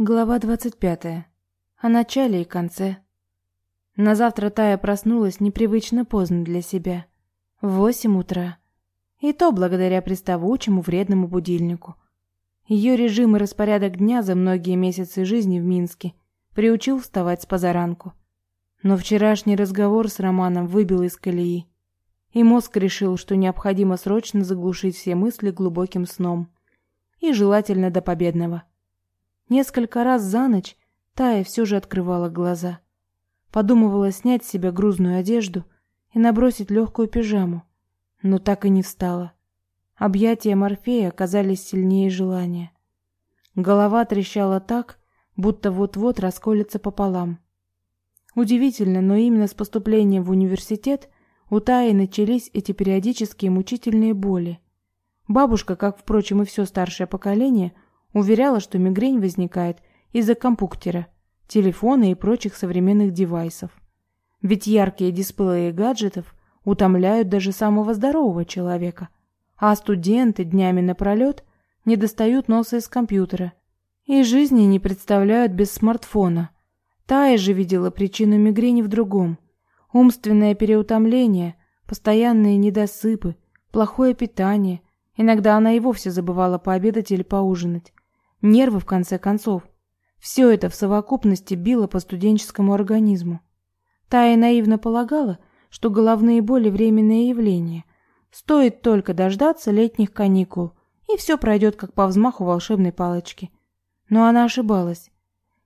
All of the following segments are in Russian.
Глава двадцать пятая. О начале и конце. На завтра Тая проснулась непривычно поздно для себя. В восемь утра. И то благодаря приставучему вредному будильнику. Ее режим и распорядок дня за многие месяцы жизни в Минске приучил вставать с позаранку. Но вчерашний разговор с Романом выбил из колеи. И мозг решил, что необходимо срочно заглушить все мысли глубоким сном. И желательно до победного. Несколько раз за ночь Тая все же открывала глаза. Подумывала снять с себя грузную одежду и набросить легкую пижаму, но так и не встала. Объятия Морфея оказались сильнее желания. Голова трещала так, будто вот-вот расколется пополам. Удивительно, но именно с поступлением в университет у Таи начались эти периодические мучительные боли. Бабушка, как, впрочем, и все старшее поколение, Уверяла, что мигрень возникает из-за компьютера, телефона и прочих современных девайсов. Ведь яркие дисплеи гаджетов утомляют даже самого здорового человека, а студенты днями напролет не достают носа из компьютера и жизни не представляют без смартфона. Тая же видела причину мигрени в другом. Умственное переутомление, постоянные недосыпы, плохое питание. Иногда она и вовсе забывала пообедать или поужинать. Нервы, в конце концов. Все это в совокупности било по студенческому организму. Тая наивно полагала, что головные боли – временное явление. Стоит только дождаться летних каникул, и все пройдет, как по взмаху волшебной палочки. Но она ошибалась.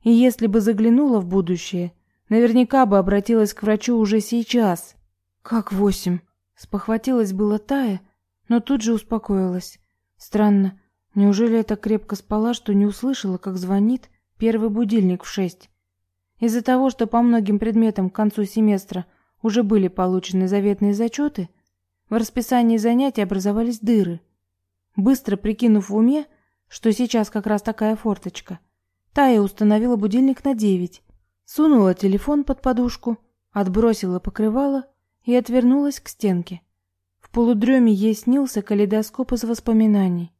И если бы заглянула в будущее, наверняка бы обратилась к врачу уже сейчас. «Как восемь?» – спохватилась была Тая, но тут же успокоилась. Странно, Неужели я так крепко спала, что не услышала, как звонит первый будильник в шесть? Из-за того, что по многим предметам к концу семестра уже были получены заветные зачеты, в расписании занятий образовались дыры. Быстро прикинув в уме, что сейчас как раз такая форточка, Тая установила будильник на девять, сунула телефон под подушку, отбросила покрывало и отвернулась к стенке. В полудреме ей снился калейдоскоп из воспоминаний.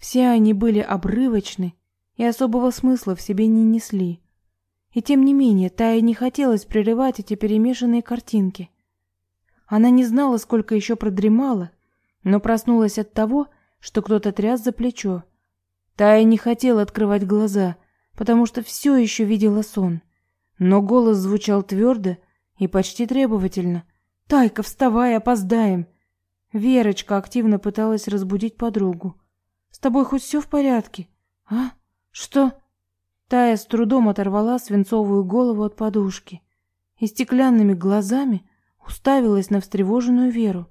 Все они были обрывочны и особого смысла в себе не несли. И тем не менее, Тае не хотелось прерывать эти перемешанные картинки. Она не знала, сколько еще продремала, но проснулась от того, что кто-то тряс за плечо. Тая не хотела открывать глаза, потому что все еще видела сон. Но голос звучал твердо и почти требовательно. «Тайка, вставай, опоздаем!» Верочка активно пыталась разбудить подругу. С тобой хоть все в порядке? А? Что? Тая с трудом оторвала свинцовую голову от подушки и стеклянными глазами уставилась на встревоженную Веру.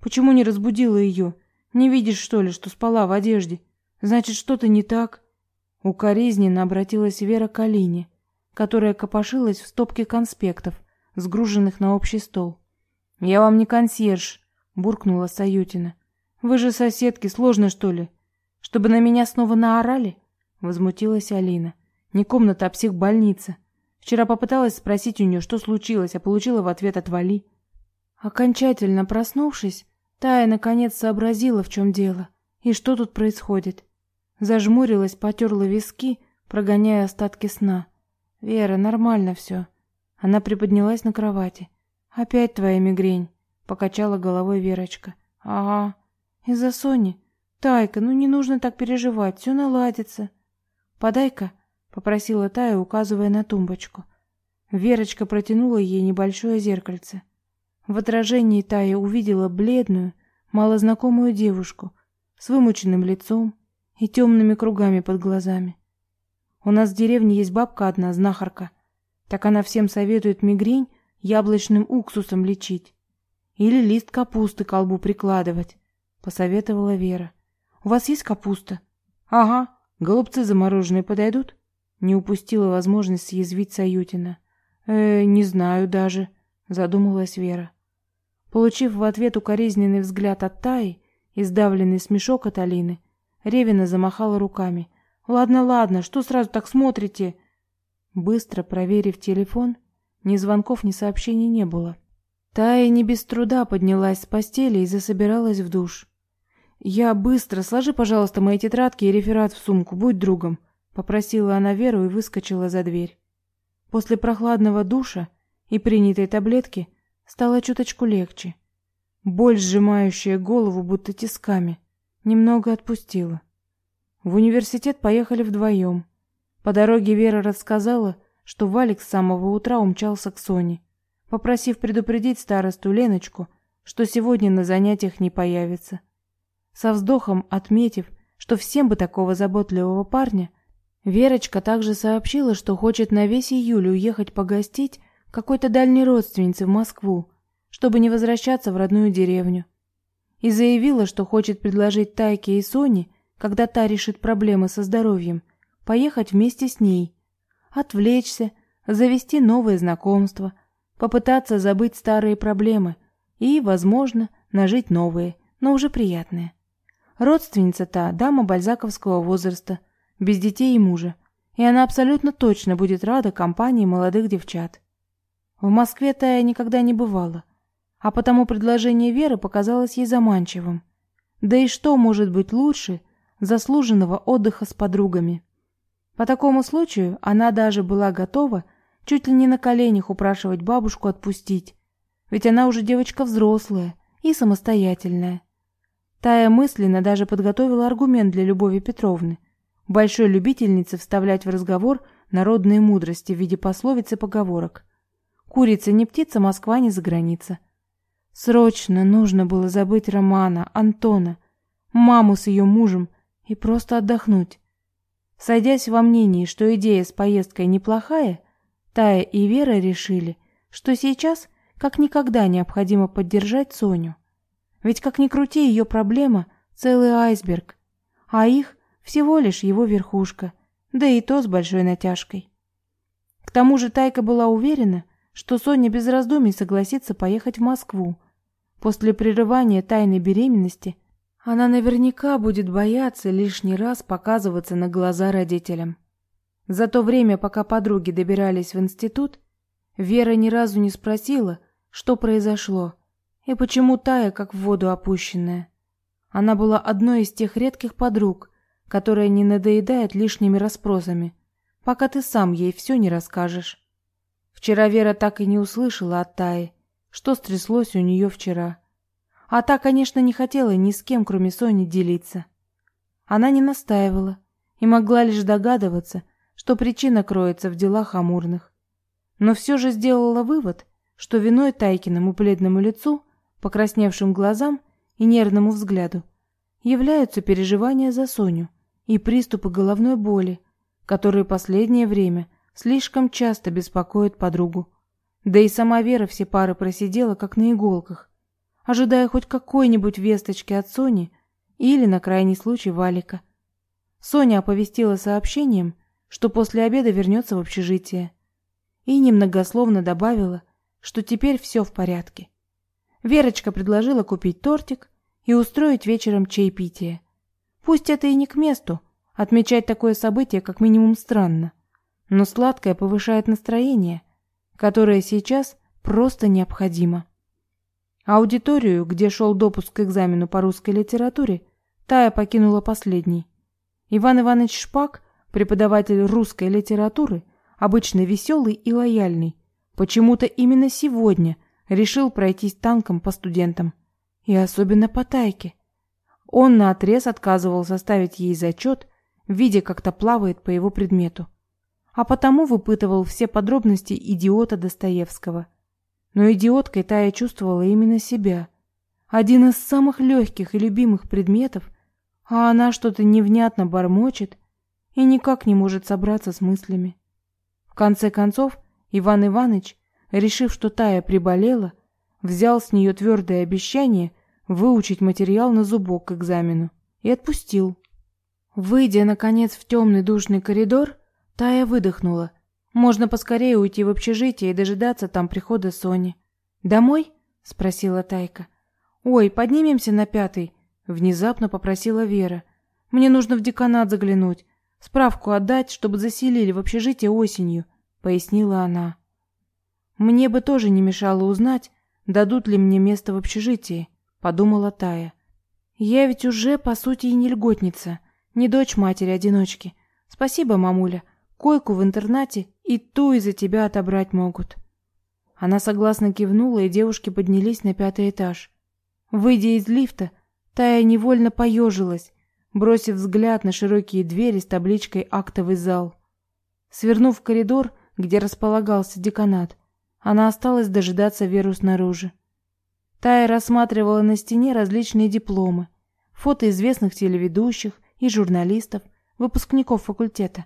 Почему не разбудила ее? Не видишь, что ли, что спала в одежде? Значит, что-то не так. Укоризненно обратилась Вера к Алине, которая копошилась в стопке конспектов, сгруженных на общий стол. «Я вам не консьерж», — буркнула Саютина. «Вы же соседки, сложно, что ли? Чтобы на меня снова наорали? Возмутилась Алина. Не комната, а психбольница. Вчера попыталась спросить у нее, что случилось, а получила в ответ «отвали». Окончательно проснувшись, Тая наконец сообразила, в чем дело и что тут происходит. Зажмурилась, потерла виски, прогоняя остатки сна. «Вера, нормально все». Она приподнялась на кровати. «Опять твоя мигрень», — покачала головой Верочка. «Ага, из-за Сони. Тайка, ну не нужно так переживать, все наладится. Подай-ка, попросила Тая, указывая на тумбочку. Верочка протянула ей небольшое зеркальце. В отражении Тая увидела бледную, малознакомую девушку с вымученным лицом и темными кругами под глазами. У нас в деревне есть бабка одна, знахарка. Так она всем советует мигрень яблочным уксусом лечить или лист капусты к колбу прикладывать, посоветовала Вера. У вас есть капуста? Ага. Голубцы замороженные подойдут? Не упустила возможность съязвить Саютина. Э, не знаю даже, задумалась Вера. Получив в ответ укоризненный взгляд от Таи и сдавленный смешок от Алины, Ревина замахала руками. Ладно, ладно, что сразу так смотрите? Быстро проверив телефон, ни звонков, ни сообщений не было. Тая не без труда поднялась с постели и засобиралась в душ. «Я быстро. Сложи, пожалуйста, мои тетрадки и реферат в сумку. Будь другом», попросила она Веру и выскочила за дверь. После прохладного душа и принятой таблетки стало чуточку легче. Боль, сжимающая голову будто тисками, немного отпустила. В университет поехали вдвоем. По дороге Вера рассказала, что Валик с самого утра умчался к Соне, попросив предупредить старосту Леночку, что сегодня на занятиях не появится. Со вздохом отметив, что всем бы такого заботливого парня, Верочка также сообщила, что хочет на весь июль уехать погостить какой-то дальней родственнице в Москву, чтобы не возвращаться в родную деревню. И заявила, что хочет предложить Тайке и Соне, когда та решит проблемы со здоровьем, поехать вместе с ней, отвлечься, завести новые знакомства, попытаться забыть старые проблемы и, возможно, нажить новые, но уже приятные. Родственница та дама бальзаковского возраста, без детей и мужа, и она абсолютно точно будет рада компании молодых девчат. В Москве Тая никогда не бывала, а потому предложение Веры показалось ей заманчивым. Да и что может быть лучше заслуженного отдыха с подругами? По такому случаю она даже была готова чуть ли не на коленях упрашивать бабушку отпустить, ведь она уже девочка взрослая и самостоятельная. Тая мысленно даже подготовила аргумент для Любови Петровны, большой любительницы вставлять в разговор народные мудрости в виде пословиц и поговорок. Курица не птица, Москва не за граница. Срочно нужно было забыть Романа, Антона, маму с ее мужем и просто отдохнуть. Сойдясь во мнении, что идея с поездкой неплохая, Тая и Вера решили, что сейчас как никогда необходимо поддержать Соню. Ведь как ни крути, ее проблема целый айсберг, а их всего лишь его верхушка, да и то с большой натяжкой. К тому же Тайка была уверена, что Соня без раздумий согласится поехать в Москву. После прерывания тайной беременности она наверняка будет бояться лишний раз показываться на глаза родителям. За то время, пока подруги добирались в институт, Вера ни разу не спросила, что произошло и почему Тая как в воду опущенная. Она была одной из тех редких подруг, которая не надоедает лишними расспросами, пока ты сам ей все не расскажешь. Вчера Вера так и не услышала от Таи, что стряслось у нее вчера. А та, конечно, не хотела ни с кем, кроме Сони, делиться. Она не настаивала и могла лишь догадываться, что причина кроется в делах амурных. Но все же сделала вывод, что виной Тайкиному бледному лицу, покрасневшим глазам и нервному взгляду являются переживания за Соню и приступы головной боли, которые последнее время слишком часто беспокоит подругу. Да и сама Вера все пары просидела как на иголках, ожидая хоть какой-нибудь весточки от Сони или на крайний случай Валика. Соня оповестила сообщением, что после обеда вернется в общежитие, и немногословно добавила, что теперь все в порядке. Верочка предложила купить тортик и устроить вечером чаепитие. Пусть это и не к месту, отмечать такое событие как минимум странно но сладкое повышает настроение, которое сейчас просто необходимо. Аудиторию, где шел допуск к экзамену по русской литературе, Тая покинула последней. Иван Иванович Шпак, преподаватель русской литературы, обычно веселый и лояльный, почему-то именно сегодня решил пройтись танком по студентам, и особенно по Тайке. Он наотрез отказывался ставить ей зачет, видя, как то плавает по его предмету а потому выпытывал все подробности идиота Достоевского. Но идиоткой Тая чувствовала именно себя. Один из самых легких и любимых предметов, а она что-то невнятно бормочет и никак не может собраться с мыслями. В конце концов, Иван Иванович, решив, что Тая приболела, взял с нее твердое обещание выучить материал на зубок к экзамену и отпустил. Выйдя, наконец, в темный душный коридор, Тая выдохнула. Можно поскорее уйти в общежитие и дожидаться там прихода Сони. «Домой?» — спросила Тайка. «Ой, поднимемся на пятый», — внезапно попросила Вера. «Мне нужно в деканат заглянуть, справку отдать, чтобы заселили в общежитие осенью», — пояснила она. «Мне бы тоже не мешало узнать, дадут ли мне место в общежитии», — подумала Тая. «Я ведь уже, по сути, и не льготница, не дочь матери-одиночки». Спасибо, мамуля. Койку в интернате и ту из-за тебя отобрать могут. Она согласно кивнула, и девушки поднялись на пятый этаж. Выйдя из лифта, Тая невольно поежилась, бросив взгляд на широкие двери с табличкой «Актовый зал». Свернув в коридор, где располагался деканат, она осталась дожидаться Веру снаружи. Тая рассматривала на стене различные дипломы, фото известных телеведущих и журналистов, выпускников факультета,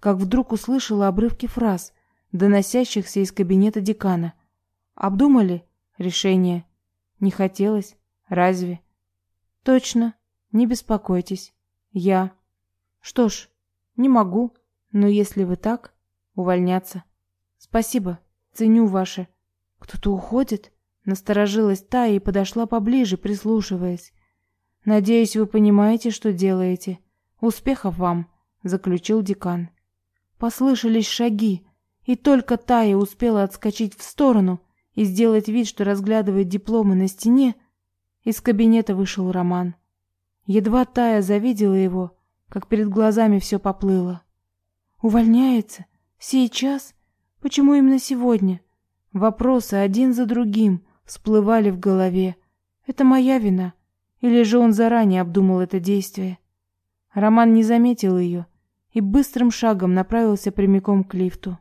как вдруг услышала обрывки фраз, доносящихся из кабинета декана. Обдумали решение? Не хотелось? Разве? Точно, не беспокойтесь. Я. Что ж, не могу, но если вы так, увольняться. Спасибо, ценю ваше. Кто-то уходит? Насторожилась та и подошла поближе, прислушиваясь. Надеюсь, вы понимаете, что делаете. Успехов вам, заключил декан. Послышались шаги, и только Тая успела отскочить в сторону и сделать вид, что разглядывает дипломы на стене, из кабинета вышел Роман. Едва Тая завидела его, как перед глазами все поплыло. Увольняется? Сейчас? Почему именно сегодня? Вопросы один за другим всплывали в голове. Это моя вина. Или же он заранее обдумал это действие? Роман не заметил ее и быстрым шагом направился прямиком к лифту.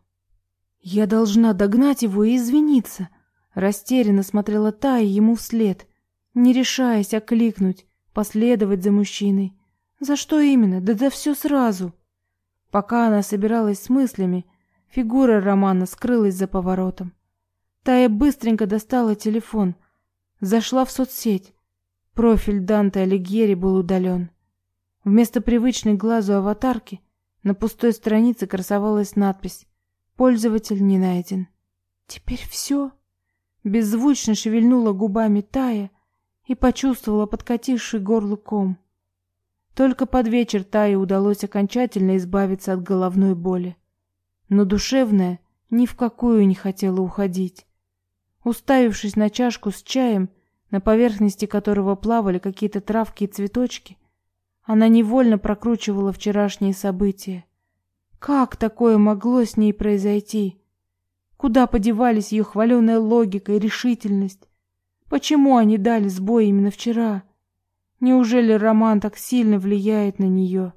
Я должна догнать его и извиниться. Растерянно смотрела та и ему вслед, не решаясь окликнуть, последовать за мужчиной. За что именно? Да да все сразу. Пока она собиралась с мыслями, фигура Романа скрылась за поворотом. Тая быстренько достала телефон, зашла в соцсеть. Профиль Данте Алигьери был удален. Вместо привычной глазу аватарки на пустой странице красовалась надпись «Пользователь не найден». Теперь все. Беззвучно шевельнула губами Тая и почувствовала подкативший горло ком. Только под вечер Тае удалось окончательно избавиться от головной боли. Но душевная ни в какую не хотела уходить. Уставившись на чашку с чаем, на поверхности которого плавали какие-то травки и цветочки, она невольно прокручивала вчерашние события. Как такое могло с ней произойти? Куда подевались ее хваленая логика и решительность? Почему они дали сбой именно вчера? Неужели роман так сильно влияет на нее?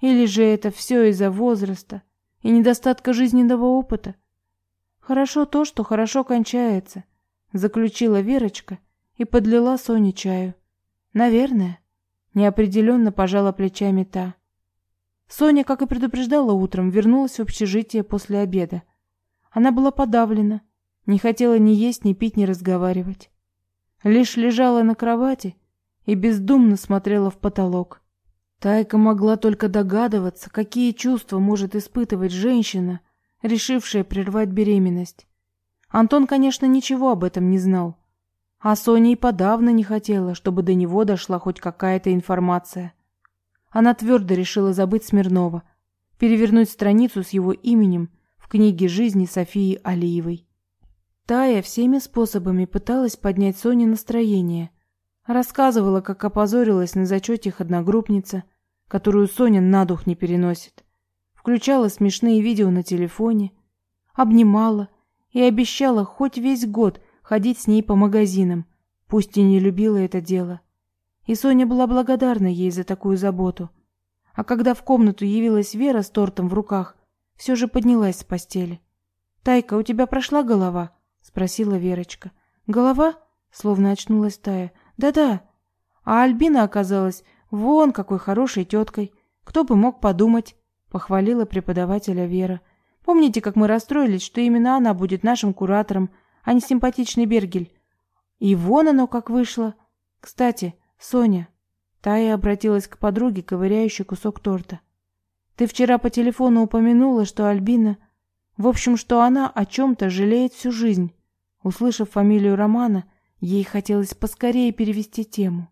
Или же это все из-за возраста и недостатка жизненного опыта? Хорошо то, что хорошо кончается, заключила Верочка и подлила Соне чаю. Наверное, неопределенно пожала плечами та. Соня, как и предупреждала утром, вернулась в общежитие после обеда. Она была подавлена, не хотела ни есть, ни пить, ни разговаривать. Лишь лежала на кровати и бездумно смотрела в потолок. Тайка могла только догадываться, какие чувства может испытывать женщина, решившая прервать беременность. Антон, конечно, ничего об этом не знал. А Соня и подавно не хотела, чтобы до него дошла хоть какая-то информация. Она твердо решила забыть Смирнова, перевернуть страницу с его именем в книге жизни Софии Алиевой. Тая всеми способами пыталась поднять Соне настроение. Рассказывала, как опозорилась на зачете их одногруппница, которую Соня на дух не переносит. Включала смешные видео на телефоне, обнимала и обещала хоть весь год ходить с ней по магазинам, пусть и не любила это дело. И Соня была благодарна ей за такую заботу. А когда в комнату явилась Вера с тортом в руках, все же поднялась с постели. «Тайка, у тебя прошла голова?» спросила Верочка. Голова? Словно очнулась Тая. Да-да. А Альбина оказалась вон какой хорошей теткой. Кто бы мог подумать, похвалила преподавателя Вера. Помните, как мы расстроились, что именно она будет нашим куратором, а не симпатичный Бергель? И вон оно как вышло. Кстати, Соня, Тая обратилась к подруге, ковыряющей кусок торта. Ты вчера по телефону упомянула, что Альбина в общем, что она о чем-то жалеет всю жизнь. Услышав фамилию Романа, ей хотелось поскорее перевести тему.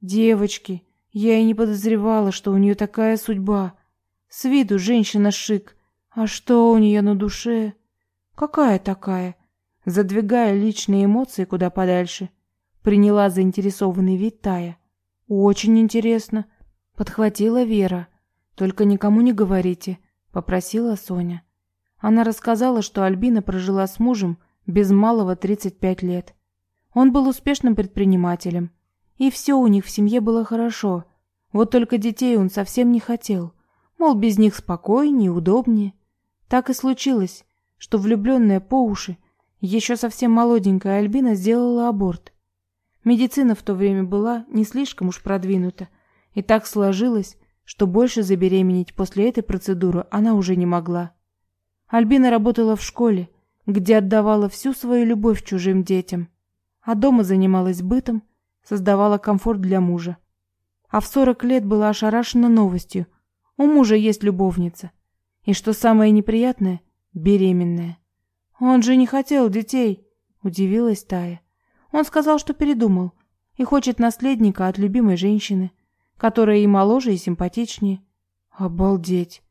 Девочки, я и не подозревала, что у нее такая судьба. С виду женщина шик, а что у нее на душе? Какая такая? Задвигая личные эмоции куда подальше, приняла заинтересованный вид Тая. Очень интересно, подхватила Вера. Только никому не говорите, попросила Соня. Она рассказала, что Альбина прожила с мужем без малого 35 лет. Он был успешным предпринимателем, и все у них в семье было хорошо. Вот только детей он совсем не хотел. Мол, без них спокойнее, удобнее. Так и случилось, что влюбленная по уши, еще совсем молоденькая Альбина сделала аборт. Медицина в то время была не слишком уж продвинута, и так сложилось, что больше забеременеть после этой процедуры она уже не могла. Альбина работала в школе, где отдавала всю свою любовь чужим детям, а дома занималась бытом, создавала комфорт для мужа. А в сорок лет была ошарашена новостью. У мужа есть любовница. И что самое неприятное, беременная. Он же не хотел детей, удивилась Тая. Он сказал, что передумал и хочет наследника от любимой женщины, которая и моложе, и симпатичнее. Обалдеть.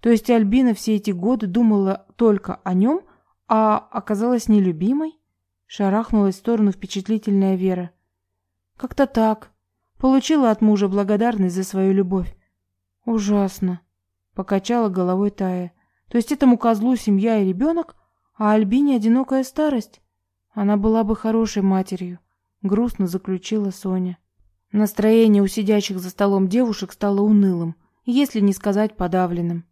То есть Альбина все эти годы думала только о нем, а оказалась нелюбимой? Шарахнулась в сторону впечатлительная Вера. Как-то так. Получила от мужа благодарность за свою любовь. Ужасно. Покачала головой Тая. То есть этому козлу семья и ребенок, а Альбине одинокая старость? Она была бы хорошей матерью. Грустно заключила Соня. Настроение у сидящих за столом девушек стало унылым, если не сказать подавленным.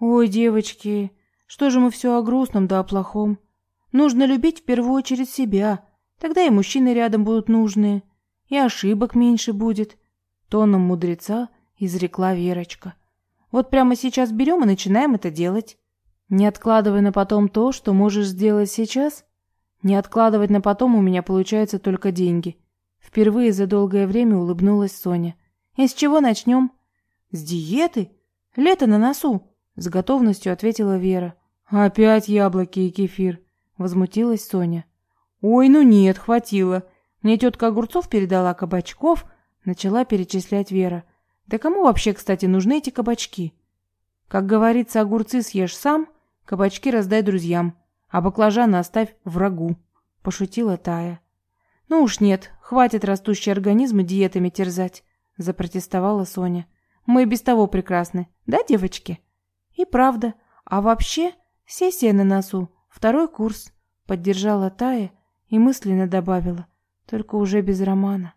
Ой, девочки, что же мы все о грустном да о плохом? Нужно любить в первую очередь себя, тогда и мужчины рядом будут нужные и ошибок меньше будет, тоном мудреца изрекла Верочка. Вот прямо сейчас берем и начинаем это делать. Не откладывай на потом то, что можешь сделать сейчас. Не откладывать на потом у меня получается только деньги. Впервые за долгое время улыбнулась Соня. И с чего начнем? С диеты? Лето на носу, с готовностью ответила Вера. Опять яблоки и кефир, возмутилась Соня. Ой, ну нет, хватило. Мне тетка огурцов передала кабачков, начала перечислять Вера. Да кому вообще, кстати, нужны эти кабачки? Как говорится, огурцы съешь сам, кабачки раздай друзьям, а баклажаны оставь врагу, пошутила Тая. Ну уж нет, хватит растущие организмы диетами терзать, запротестовала Соня. Мы и без того прекрасны, да, девочки? И правда. А вообще, сессия на носу, второй курс, поддержала Тая и мысленно добавила: только уже без романа.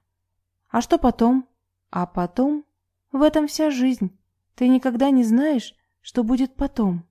А что потом? А потом? В этом вся жизнь. Ты никогда не знаешь, что будет потом.